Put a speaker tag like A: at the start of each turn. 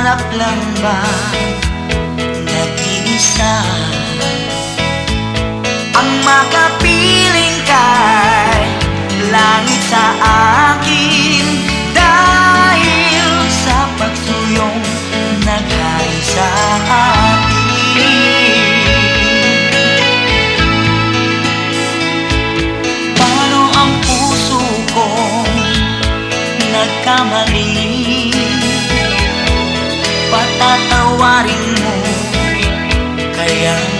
A: Pangarap lang ba Nag-iisa Ang makapiling yeah.